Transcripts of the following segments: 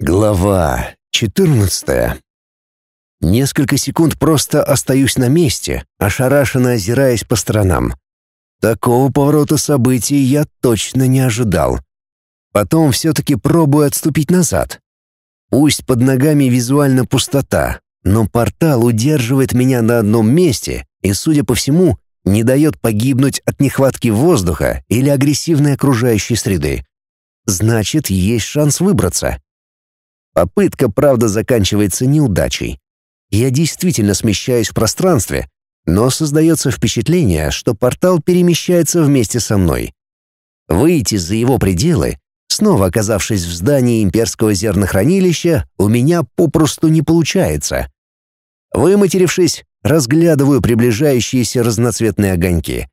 Глава 14. Несколько секунд просто остаюсь на месте, ошарашенно озираясь по сторонам. Такого поворота событий я точно не ожидал. Потом все-таки пробую отступить назад. Пусть под ногами визуально пустота, но портал удерживает меня на одном месте и, судя по всему, не дает погибнуть от нехватки воздуха или агрессивной окружающей среды. Значит, есть шанс выбраться. Попытка, правда, заканчивается неудачей. Я действительно смещаюсь в пространстве, но создается впечатление, что портал перемещается вместе со мной. Выйти за его пределы, снова оказавшись в здании имперского зернохранилища, у меня попросту не получается. Выматерившись, разглядываю приближающиеся разноцветные огоньки.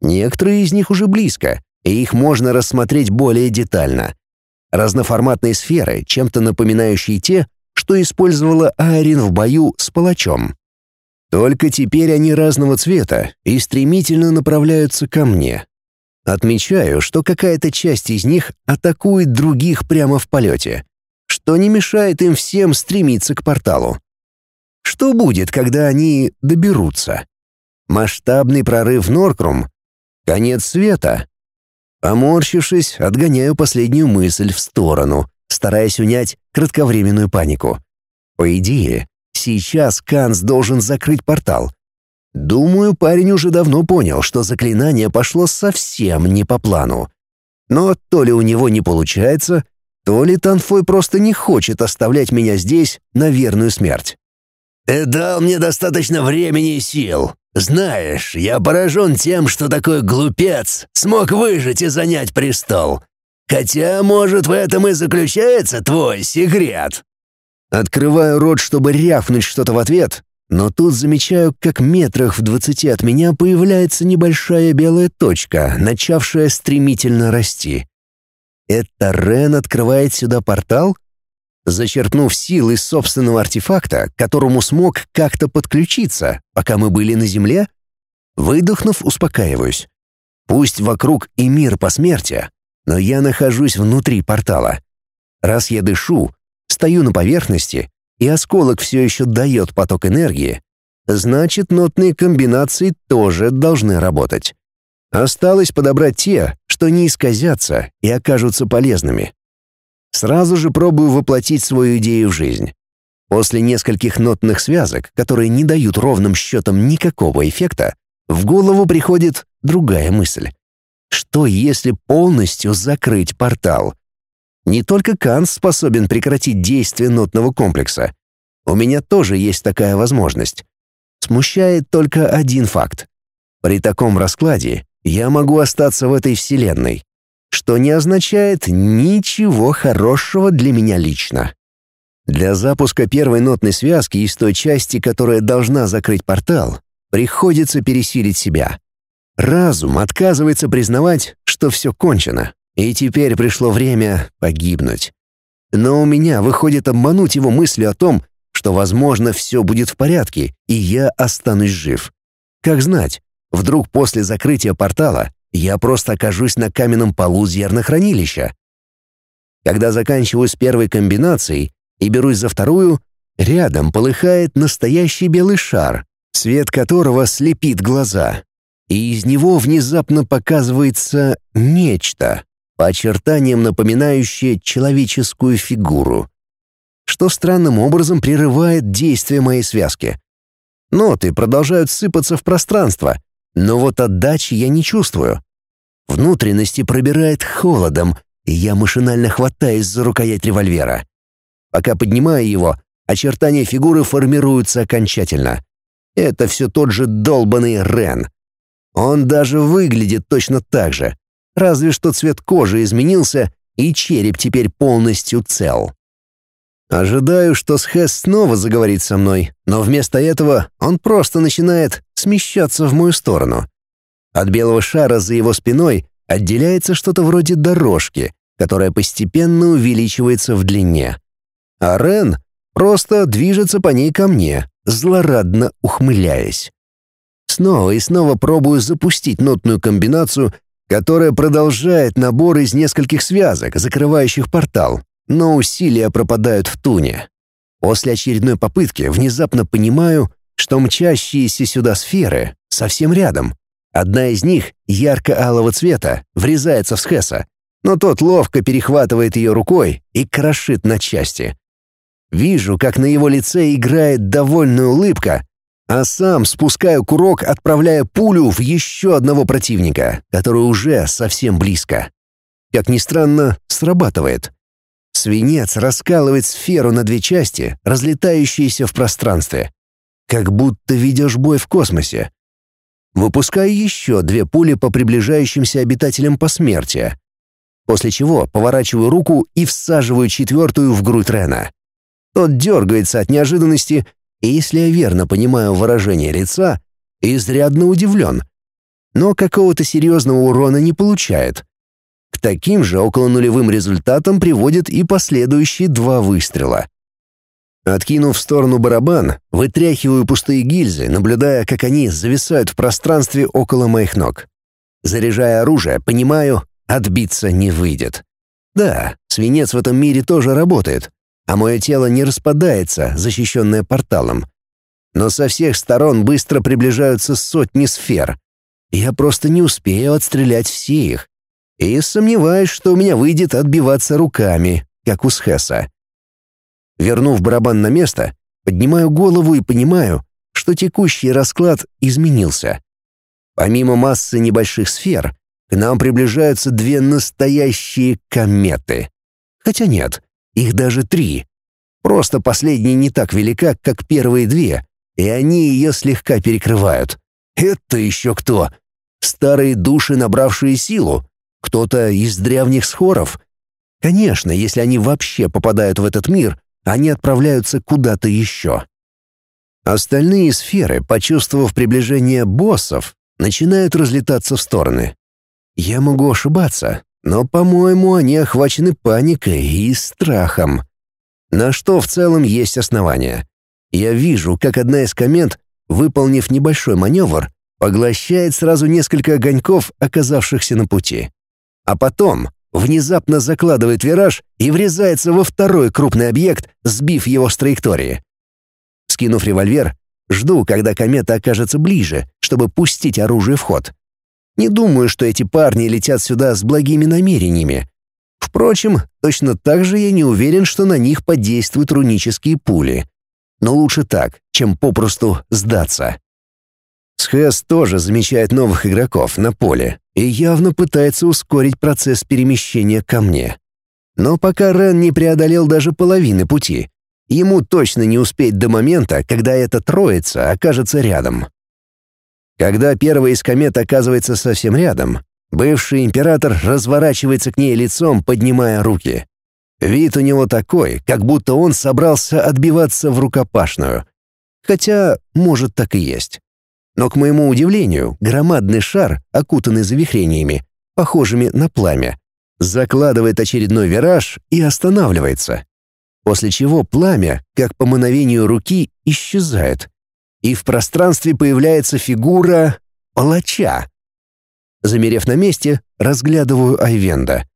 Некоторые из них уже близко, и их можно рассмотреть более детально разноформатные сферы, чем-то напоминающие те, что использовала Айрин в бою с палачом. Только теперь они разного цвета и стремительно направляются ко мне. Отмечаю, что какая-то часть из них атакует других прямо в полете, что не мешает им всем стремиться к порталу. Что будет, когда они доберутся? Масштабный прорыв Норкрум? Конец света? Поморщившись, отгоняю последнюю мысль в сторону, стараясь унять кратковременную панику. По идее, сейчас Канс должен закрыть портал. Думаю, парень уже давно понял, что заклинание пошло совсем не по плану. Но то ли у него не получается, то ли Танфой просто не хочет оставлять меня здесь на верную смерть. «Ты дал мне достаточно времени и сил. Знаешь, я поражен тем, что такой глупец смог выжить и занять престол. Хотя, может, в этом и заключается твой секрет». Открываю рот, чтобы рявкнуть что-то в ответ, но тут замечаю, как метрах в двадцати от меня появляется небольшая белая точка, начавшая стремительно расти. Это Рен открывает сюда портал? Зачерпнув сил из собственного артефакта, к которому смог как-то подключиться, пока мы были на Земле? Выдохнув, успокаиваюсь. Пусть вокруг и мир по смерти, но я нахожусь внутри портала. Раз я дышу, стою на поверхности, и осколок все еще дает поток энергии, значит, нотные комбинации тоже должны работать. Осталось подобрать те, что не исказятся и окажутся полезными. Сразу же пробую воплотить свою идею в жизнь. После нескольких нотных связок, которые не дают ровным счетом никакого эффекта, в голову приходит другая мысль. Что если полностью закрыть портал? Не только Канс способен прекратить действие нотного комплекса. У меня тоже есть такая возможность. Смущает только один факт. При таком раскладе я могу остаться в этой вселенной, что не означает ничего хорошего для меня лично. Для запуска первой нотной связки из той части, которая должна закрыть портал, приходится пересилить себя. Разум отказывается признавать, что все кончено, и теперь пришло время погибнуть. Но у меня выходит обмануть его мысли о том, что, возможно, все будет в порядке, и я останусь жив. Как знать, вдруг после закрытия портала я просто окажусь на каменном полу зернохранилища. Когда заканчиваю с первой комбинацией и берусь за вторую, рядом полыхает настоящий белый шар, свет которого слепит глаза. И из него внезапно показывается нечто, по очертаниям напоминающее человеческую фигуру, что странным образом прерывает действие моей связки. Ноты продолжают сыпаться в пространство, но вот отдачи я не чувствую. Внутренности пробирает холодом, и я машинально хватаюсь за рукоять револьвера. Пока поднимаю его, очертания фигуры формируются окончательно. Это все тот же долбанный Рен. Он даже выглядит точно так же, разве что цвет кожи изменился, и череп теперь полностью цел. Ожидаю, что Схэс снова заговорит со мной, но вместо этого он просто начинает смещаться в мою сторону. От белого шара за его спиной отделяется что-то вроде дорожки, которая постепенно увеличивается в длине. А Рен просто движется по ней ко мне, злорадно ухмыляясь. Снова и снова пробую запустить нотную комбинацию, которая продолжает набор из нескольких связок, закрывающих портал, но усилия пропадают в туне. После очередной попытки внезапно понимаю, что мчащиеся сюда сферы совсем рядом. Одна из них, ярко-алого цвета, врезается в Схеса, но тот ловко перехватывает ее рукой и крошит на части. Вижу, как на его лице играет довольная улыбка, а сам спускаю курок, отправляя пулю в еще одного противника, который уже совсем близко. Как ни странно, срабатывает. Свинец раскалывает сферу на две части, разлетающиеся в пространстве. Как будто ведешь бой в космосе. Выпускаю еще две пули по приближающимся обитателям посмертия. После чего поворачиваю руку и всаживаю четвертую в грудь Рена. Тот дергается от неожиданности, и если я верно понимаю выражение лица, изрядно удивлен. Но какого-то серьезного урона не получает. К таким же около нулевым результатам приводят и последующие два выстрела. Откинув в сторону барабан, вытряхиваю пустые гильзы, наблюдая, как они зависают в пространстве около моих ног. Заряжая оружие, понимаю, отбиться не выйдет. Да, свинец в этом мире тоже работает, а мое тело не распадается, защищенное порталом. Но со всех сторон быстро приближаются сотни сфер. Я просто не успею отстрелять все их. И сомневаюсь, что у меня выйдет отбиваться руками, как у Схеса. Вернув барабан на место, поднимаю голову и понимаю, что текущий расклад изменился. Помимо массы небольших сфер, к нам приближаются две настоящие кометы. Хотя нет, их даже три. Просто последняя не так велика, как первые две, и они ее слегка перекрывают. Это еще кто? Старые души, набравшие силу? Кто-то из древних схоров? Конечно, если они вообще попадают в этот мир, они отправляются куда-то еще. Остальные сферы, почувствовав приближение боссов, начинают разлетаться в стороны. Я могу ошибаться, но, по-моему, они охвачены паникой и страхом. На что в целом есть основания. Я вижу, как одна из комент, выполнив небольшой маневр, поглощает сразу несколько огоньков, оказавшихся на пути. А потом внезапно закладывает вираж и врезается во второй крупный объект, сбив его с траектории. Скинув револьвер, жду, когда комета окажется ближе, чтобы пустить оружие в ход. Не думаю, что эти парни летят сюда с благими намерениями. Впрочем, точно так же я не уверен, что на них подействуют рунические пули. Но лучше так, чем попросту сдаться. Схэс тоже замечает новых игроков на поле и явно пытается ускорить процесс перемещения ко мне. Но пока Рен не преодолел даже половины пути, ему точно не успеть до момента, когда эта троица окажется рядом. Когда первая из комет оказывается совсем рядом, бывший император разворачивается к ней лицом, поднимая руки. Вид у него такой, как будто он собрался отбиваться в рукопашную. Хотя, может, так и есть. Но, к моему удивлению, громадный шар, окутанный завихрениями, похожими на пламя, закладывает очередной вираж и останавливается. После чего пламя, как по мановению руки, исчезает. И в пространстве появляется фигура палача. Замерев на месте, разглядываю Айвенда.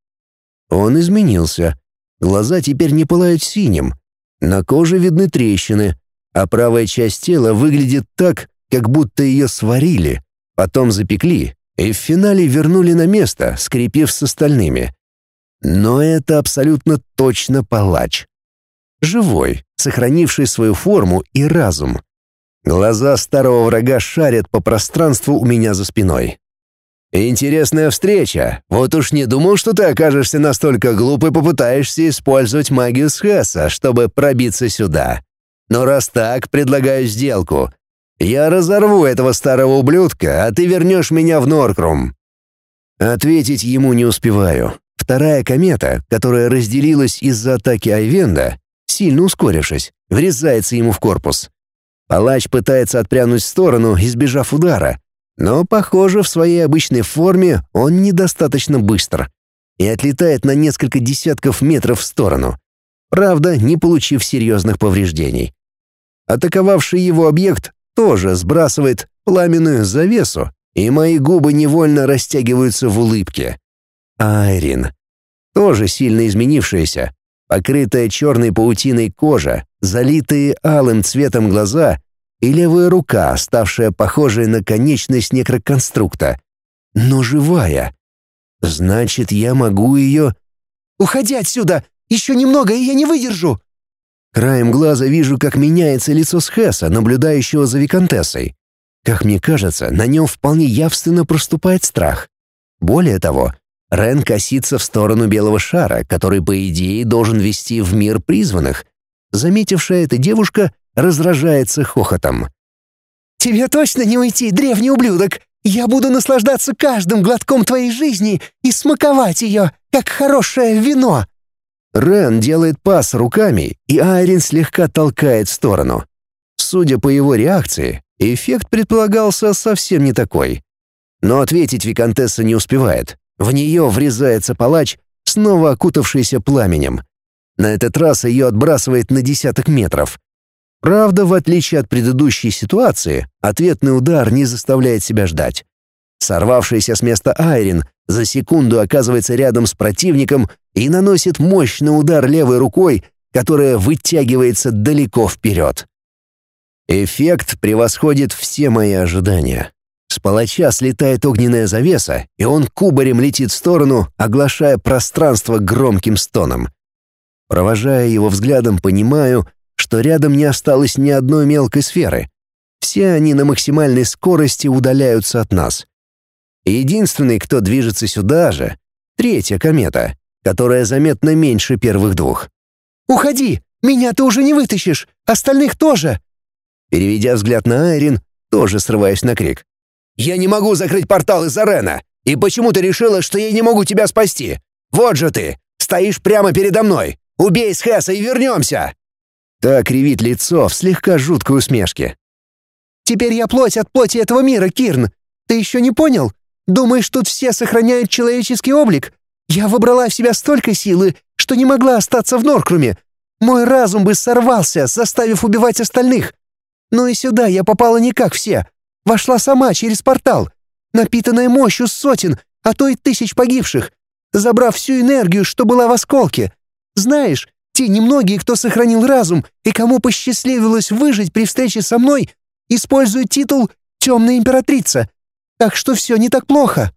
Он изменился. Глаза теперь не пылают синим. На коже видны трещины, а правая часть тела выглядит так, как будто ее сварили, потом запекли и в финале вернули на место, скрепив с остальными. Но это абсолютно точно палач. Живой, сохранивший свою форму и разум. Глаза старого врага шарят по пространству у меня за спиной. «Интересная встреча. Вот уж не думал, что ты окажешься настолько глуп и попытаешься использовать магию Схеса, чтобы пробиться сюда. Но раз так, предлагаю сделку. Я разорву этого старого ублюдка, а ты вернешь меня в Норкрум». Ответить ему не успеваю. Вторая комета, которая разделилась из-за атаки Айвенда, сильно ускорившись, врезается ему в корпус. Палач пытается отпрянуть в сторону, избежав удара, но, похоже, в своей обычной форме он недостаточно быстр и отлетает на несколько десятков метров в сторону, правда, не получив серьезных повреждений. Атаковавший его объект тоже сбрасывает пламенную завесу, и мои губы невольно растягиваются в улыбке. Айрин. Тоже сильно изменившаяся, Покрытая черной паутиной кожа, залитые алым цветом глаза и левая рука, ставшая похожей на конечность некроконструкта. Но живая. Значит, я могу ее... «Уходи отсюда! Еще немного, и я не выдержу!» Краем глаза вижу, как меняется лицо Схеса, наблюдающего за Викантессой. Как мне кажется, на нем вполне явственно проступает страх. Более того, Рен косится в сторону белого шара, который, по идее, должен вести в мир призванных. Заметившая это девушка разражается хохотом. «Тебе точно не уйти, древний ублюдок! Я буду наслаждаться каждым глотком твоей жизни и смаковать ее, как хорошее вино!» Рен делает пас руками, и Айрин слегка толкает в сторону. Судя по его реакции, эффект предполагался совсем не такой. Но ответить Викантесса не успевает. В нее врезается палач, снова окутавшийся пламенем. На этот раз ее отбрасывает на десяток метров. Правда, в отличие от предыдущей ситуации, ответный удар не заставляет себя ждать. Сорвавшийся с места Айрин за секунду оказывается рядом с противником и наносит мощный удар левой рукой, которая вытягивается далеко вперед. Эффект превосходит все мои ожидания. С палача слетает огненная завеса, и он кубарем летит в сторону, оглашая пространство громким стоном. Провожая его взглядом, понимаю, что рядом не осталось ни одной мелкой сферы. Все они на максимальной скорости удаляются от нас. Единственный, кто движется сюда же — третья комета, которая заметно меньше первых двух. «Уходи! Меня ты уже не вытащишь! Остальных тоже!» Переведя взгляд на Айрин, тоже срываясь на крик. «Я не могу закрыть портал из Арена! И почему ты решила, что я не могу тебя спасти? Вот же ты! Стоишь прямо передо мной! Убей Схеса и вернемся!» Так кривит лицо в слегка жуткой усмешке. «Теперь я плоть от плоти этого мира, Кирн! Ты еще не понял? Думаешь, тут все сохраняют человеческий облик? Я выбрала в себя столько силы, что не могла остаться в Норкруме. Мой разум бы сорвался, заставив убивать остальных. Но и сюда я попала не как все. Вошла сама через портал, напитанная мощью сотен, а то и тысяч погибших, забрав всю энергию, что была в осколке. Знаешь, те немногие, кто сохранил разум и кому посчастливилось выжить при встрече со мной, используют титул «Темная императрица», так что все не так плохо».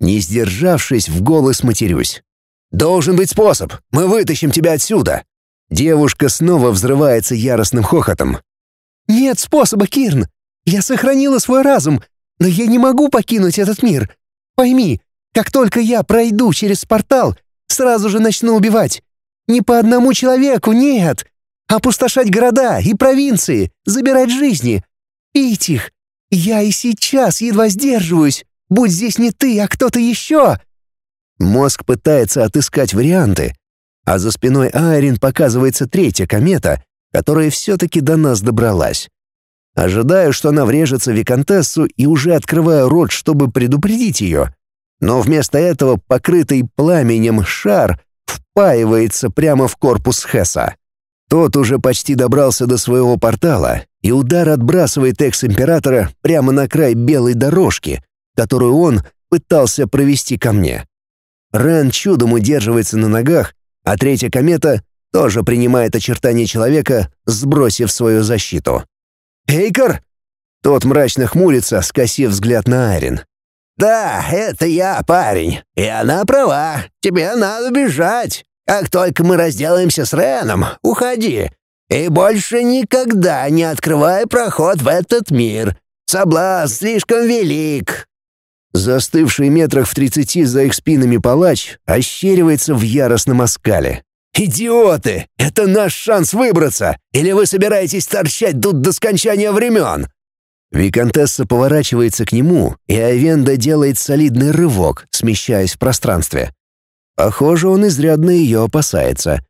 Не сдержавшись, в голос матерюсь. «Должен быть способ. Мы вытащим тебя отсюда». Девушка снова взрывается яростным хохотом. «Нет способа, Кирн. Я сохранила свой разум, но я не могу покинуть этот мир. Пойми, как только я пройду через портал, сразу же начну убивать. Не по одному человеку, нет. Опустошать города и провинции, забирать жизни, пить их, я и сейчас едва сдерживаюсь. Будь здесь не ты, а кто-то еще!» Мозг пытается отыскать варианты, а за спиной Айрин показывается третья комета, которая все-таки до нас добралась. Ожидаю, что она врежется в Викантессу и уже открываю рот, чтобы предупредить ее. Но вместо этого покрытый пламенем шар впаивается прямо в корпус Хесса. Тот уже почти добрался до своего портала, и удар отбрасывает экс-императора прямо на край белой дорожки, которую он пытался провести ко мне. Рен чудом удерживается на ногах, а третья комета тоже принимает очертания человека, сбросив свою защиту. «Эйкер!» Тот мрачно хмурится, скосив взгляд на Арин. «Да, это я, парень. И она права. Тебе надо бежать. Как только мы разделаемся с Реном, уходи. И больше никогда не открывай проход в этот мир. Соблазн слишком велик». Застывший метрах в тридцати за их спинами палач ощеривается в яростном оскале. «Идиоты! Это наш шанс выбраться! Или вы собираетесь торчать тут до скончания времен?» Викантесса поворачивается к нему, и Авенда делает солидный рывок, смещаясь в пространстве. Похоже, он изрядно ее опасается.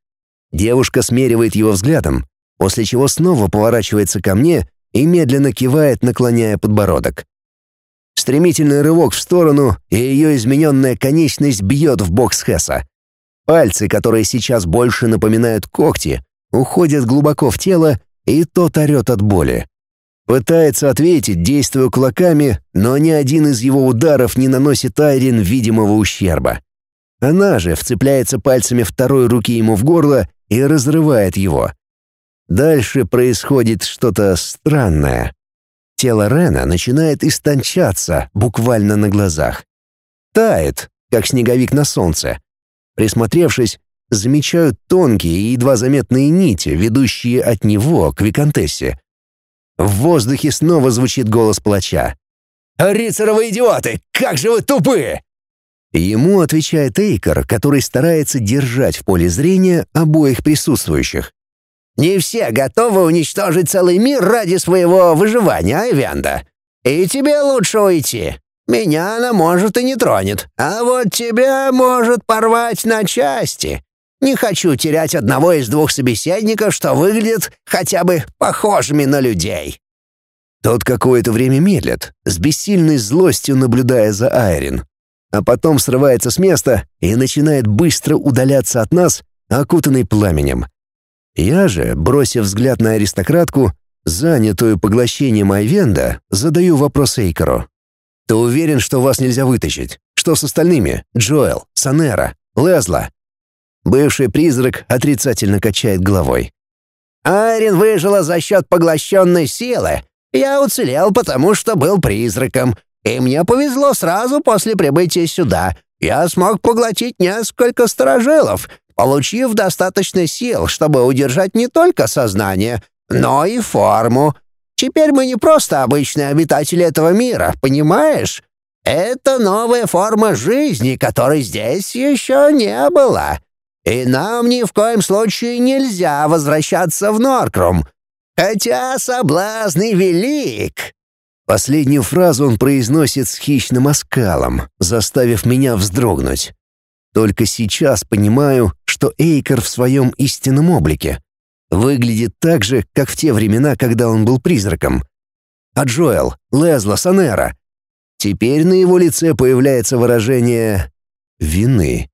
Девушка смеривает его взглядом, после чего снова поворачивается ко мне и медленно кивает, наклоняя подбородок. Стремительный рывок в сторону, и ее измененная конечность бьет в бок Схеса. Пальцы, которые сейчас больше напоминают когти, уходят глубоко в тело, и тот орет от боли. Пытается ответить, действуя кулаками, но ни один из его ударов не наносит Айрин видимого ущерба. Она же вцепляется пальцами второй руки ему в горло и разрывает его. Дальше происходит что-то странное. Тело Рена начинает истончаться буквально на глазах. Тает, как снеговик на солнце. Присмотревшись, замечают тонкие и едва заметные нити, ведущие от него к Викантессе. В воздухе снова звучит голос плача. «Рицаровы идиоты! Как же вы тупые!» Ему отвечает Эйкер, который старается держать в поле зрения обоих присутствующих. «Не все готовы уничтожить целый мир ради своего выживания, Айвенда. И тебе лучше уйти. Меня она, может, и не тронет, а вот тебя может порвать на части. Не хочу терять одного из двух собеседников, что выглядят хотя бы похожими на людей». Тот какое-то время медлит, с бессильной злостью наблюдая за Айрин, а потом срывается с места и начинает быстро удаляться от нас, окутанный пламенем. Я же, бросив взгляд на аристократку, занятую поглощением Айвенда, задаю вопрос Эйкеру. «Ты уверен, что вас нельзя вытащить? Что с остальными? Джоэл, Санера, Лезла?» Бывший призрак отрицательно качает головой. «Арин выжила за счет поглощенной силы. Я уцелел, потому что был призраком. И мне повезло сразу после прибытия сюда. Я смог поглотить несколько сторожилов, получив достаточно сил, чтобы удержать не только сознание, но и форму. Теперь мы не просто обычные обитатели этого мира, понимаешь? Это новая форма жизни, которой здесь еще не было. И нам ни в коем случае нельзя возвращаться в Норкрум. Хотя соблазн велик. Последнюю фразу он произносит с хищным оскалом, заставив меня вздрогнуть. Только сейчас понимаю, что Эйкер в своем истинном облике. Выглядит так же, как в те времена, когда он был призраком. А Джоэл, Лезла, Санера. Теперь на его лице появляется выражение «вины».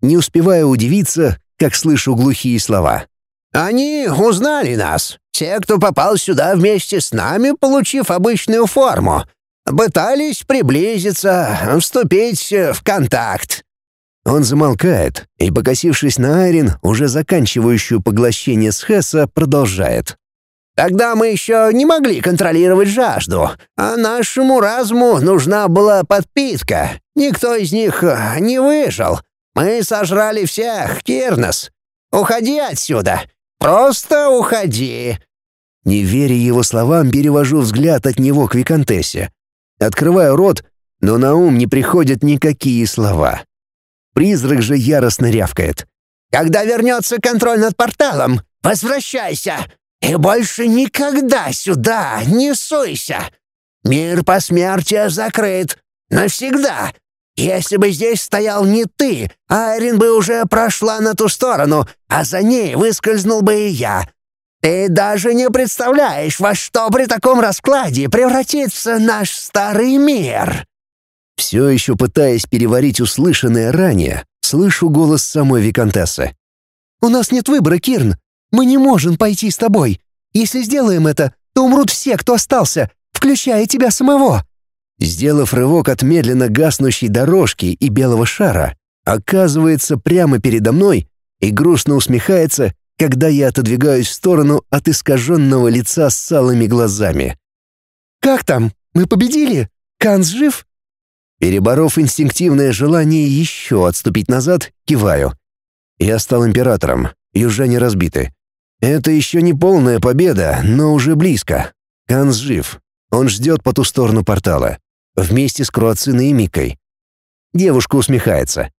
Не успеваю удивиться, как слышу глухие слова. «Они узнали нас. Те, кто попал сюда вместе с нами, получив обычную форму. Пытались приблизиться, вступить в контакт». Он замолкает и, покосившись на Айрин, уже заканчивающую поглощение Схесса, продолжает. «Тогда мы еще не могли контролировать жажду, а нашему разуму нужна была подпитка. Никто из них не выжил. Мы сожрали всех, Кирнос. Уходи отсюда. Просто уходи. Не веря его словам, перевожу взгляд от него к Викантессе. Открываю рот, но на ум не приходят никакие слова. Призрак же яростно рявкает. «Когда вернется контроль над порталом, возвращайся! И больше никогда сюда не суйся! Мир посмертия закрыт! Навсегда! Если бы здесь стоял не ты, Айрин бы уже прошла на ту сторону, а за ней выскользнул бы и я. Ты даже не представляешь, во что при таком раскладе превратится наш старый мир!» Все еще пытаясь переварить услышанное ранее, слышу голос самой Викантессы. «У нас нет выбора, Кирн. Мы не можем пойти с тобой. Если сделаем это, то умрут все, кто остался, включая тебя самого». Сделав рывок от медленно гаснущей дорожки и белого шара, оказывается прямо передо мной и грустно усмехается, когда я отодвигаюсь в сторону от искаженного лица с салыми глазами. «Как там? Мы победили? Канс жив?» Переборов инстинктивное желание еще отступить назад, киваю. Я стал императором, южане разбиты. Это еще не полная победа, но уже близко. Канс жив. Он ждет по ту сторону портала. Вместе с Круациной и Микой. Девушка усмехается.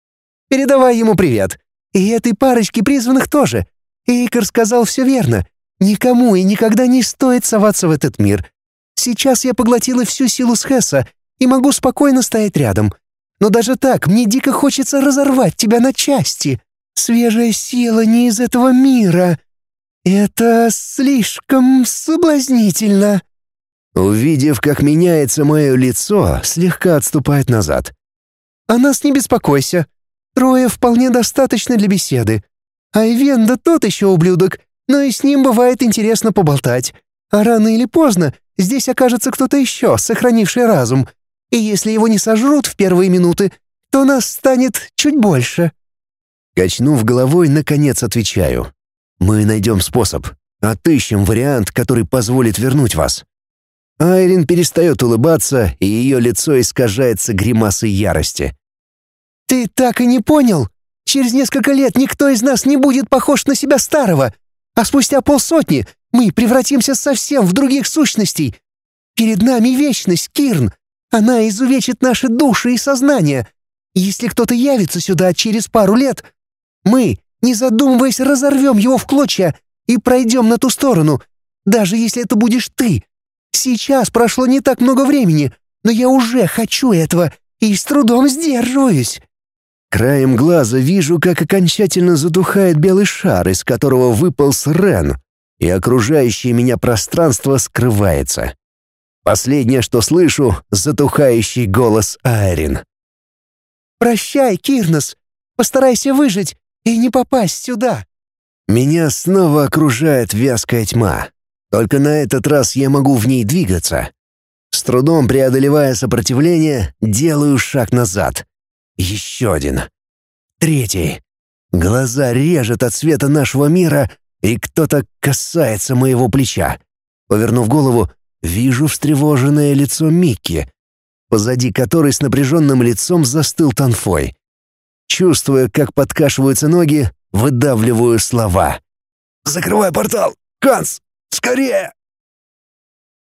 «Передавай ему привет. И этой парочке призванных тоже. Эйкер сказал все верно. Никому и никогда не стоит соваться в этот мир. Сейчас я поглотила всю силу Схесса и могу спокойно стоять рядом. Но даже так мне дико хочется разорвать тебя на части. Свежая сила не из этого мира. Это слишком соблазнительно». Увидев, как меняется мое лицо, слегка отступает назад. «О нас не беспокойся. Трое вполне достаточно для беседы. Айвен да тот еще ублюдок, но и с ним бывает интересно поболтать. А рано или поздно здесь окажется кто-то еще, сохранивший разум. И если его не сожрут в первые минуты, то нас станет чуть больше». Качнув головой, наконец отвечаю. «Мы найдем способ. Отыщем вариант, который позволит вернуть вас». Айрин перестает улыбаться, и ее лицо искажается гримасой ярости. «Ты так и не понял? Через несколько лет никто из нас не будет похож на себя старого, а спустя полсотни мы превратимся совсем в других сущностей. Перед нами вечность, Кирн. Она изувечит наши души и сознание. Если кто-то явится сюда через пару лет, мы, не задумываясь, разорвем его в клочья и пройдем на ту сторону, даже если это будешь ты. Сейчас прошло не так много времени, но я уже хочу этого и с трудом сдерживаюсь». Краем глаза вижу, как окончательно затухает белый шар, из которого выполз Рен, и окружающее меня пространство скрывается. Последнее, что слышу — затухающий голос Айрин. «Прощай, Кирнос. Постарайся выжить и не попасть сюда». Меня снова окружает вязкая тьма. Только на этот раз я могу в ней двигаться. С трудом преодолевая сопротивление, делаю шаг назад. Еще один. Третий. Глаза режет от света нашего мира, и кто-то касается моего плеча. Повернув голову, вижу встревоженное лицо Микки, позади которой с напряженным лицом застыл Танфой. Чувствуя, как подкашиваются ноги, выдавливаю слова. «Закрывай портал! Канс, скорее!»